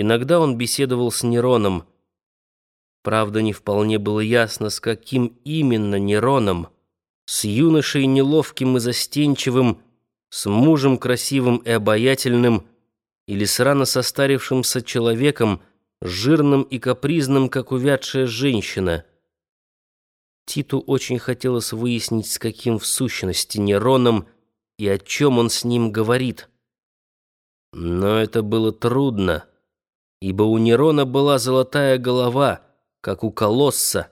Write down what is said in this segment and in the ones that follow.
Иногда он беседовал с Нероном. Правда, не вполне было ясно, с каким именно Нероном. С юношей неловким и застенчивым, с мужем красивым и обаятельным, или с рано состарившимся человеком, жирным и капризным, как увядшая женщина. Титу очень хотелось выяснить, с каким в сущности Нероном и о чем он с ним говорит. Но это было трудно ибо у Нерона была золотая голова, как у колосса,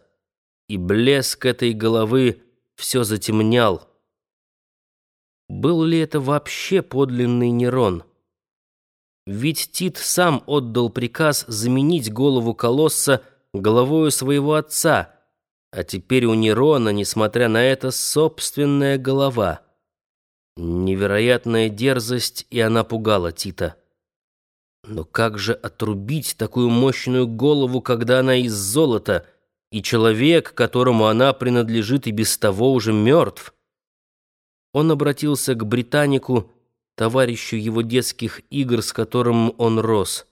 и блеск этой головы все затемнял. Был ли это вообще подлинный Нерон? Ведь Тит сам отдал приказ заменить голову колосса головою своего отца, а теперь у Нерона, несмотря на это, собственная голова. Невероятная дерзость, и она пугала Тита. Но как же отрубить такую мощную голову, когда она из золота, и человек, которому она принадлежит, и без того уже мертв? Он обратился к британику, товарищу его детских игр, с которым он рос.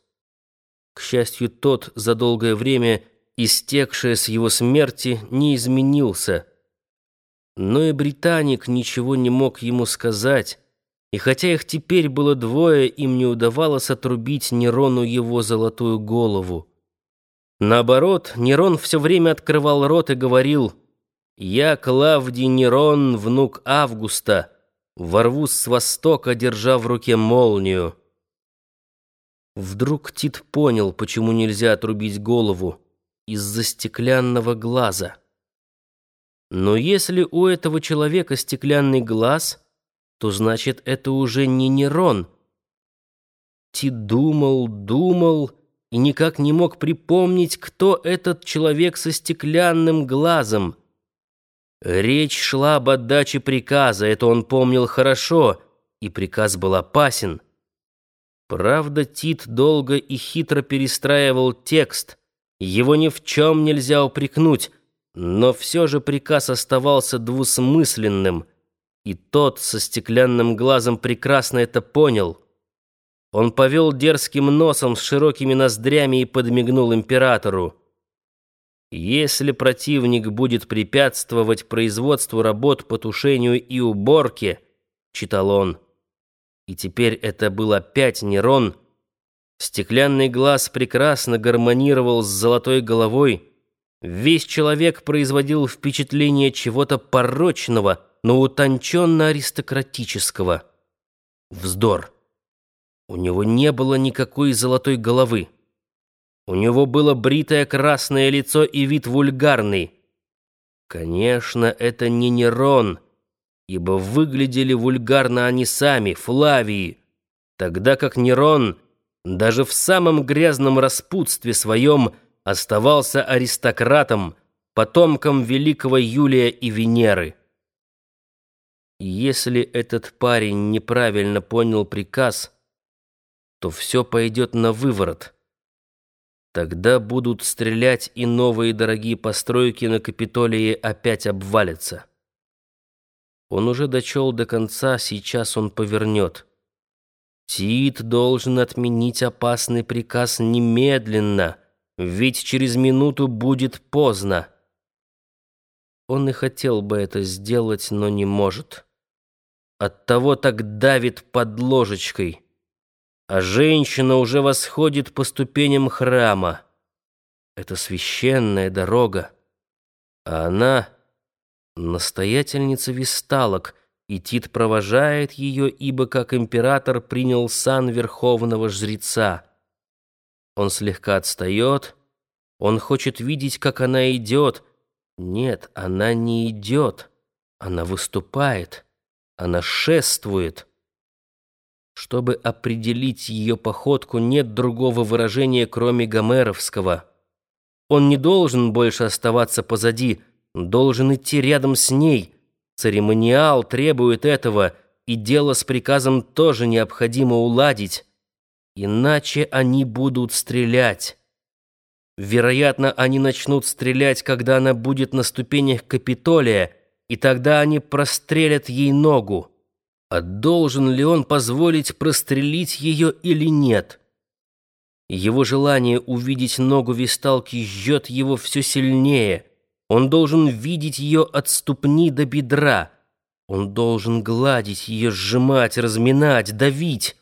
К счастью, тот за долгое время, истекшее с его смерти, не изменился. Но и британик ничего не мог ему сказать, и хотя их теперь было двое, им не удавалось отрубить Нерону его золотую голову. Наоборот, Нерон все время открывал рот и говорил «Я Клавдий Нерон, внук Августа, ворвусь с востока, держа в руке молнию». Вдруг Тит понял, почему нельзя отрубить голову из-за стеклянного глаза. Но если у этого человека стеклянный глаз — то значит, это уже не Нерон. Ти думал, думал и никак не мог припомнить, кто этот человек со стеклянным глазом. Речь шла об отдаче приказа, это он помнил хорошо, и приказ был опасен. Правда, Тит долго и хитро перестраивал текст, его ни в чем нельзя упрекнуть, но все же приказ оставался двусмысленным — и тот со стеклянным глазом прекрасно это понял. Он повел дерзким носом с широкими ноздрями и подмигнул императору. «Если противник будет препятствовать производству работ по тушению и уборке», — читал он, и теперь это был опять Нерон, стеклянный глаз прекрасно гармонировал с золотой головой, весь человек производил впечатление чего-то порочного — но утонченно-аристократического. Вздор. У него не было никакой золотой головы. У него было бритое красное лицо и вид вульгарный. Конечно, это не Нерон, ибо выглядели вульгарно они сами, Флавии, тогда как Нерон даже в самом грязном распутстве своем оставался аристократом, потомком великого Юлия и Венеры. Если этот парень неправильно понял приказ, то все пойдет на выворот. Тогда будут стрелять, и новые дорогие постройки на Капитолии опять обвалятся. Он уже дочел до конца, сейчас он повернет. Тит должен отменить опасный приказ немедленно, ведь через минуту будет поздно. Он и хотел бы это сделать, но не может. Оттого так давит под ложечкой. А женщина уже восходит по ступеням храма. Это священная дорога. А она — настоятельница висталок, и Тит провожает ее, ибо как император принял сан верховного жреца. Он слегка отстает, он хочет видеть, как она идет. Нет, она не идет, она выступает. Она шествует. Чтобы определить ее походку, нет другого выражения, кроме гомеровского. Он не должен больше оставаться позади, должен идти рядом с ней. Церемониал требует этого, и дело с приказом тоже необходимо уладить. Иначе они будут стрелять. Вероятно, они начнут стрелять, когда она будет на ступенях Капитолия, и тогда они прострелят ей ногу. А должен ли он позволить прострелить ее или нет? Его желание увидеть ногу висталки жжет его все сильнее. Он должен видеть ее от ступни до бедра. Он должен гладить ее, сжимать, разминать, давить.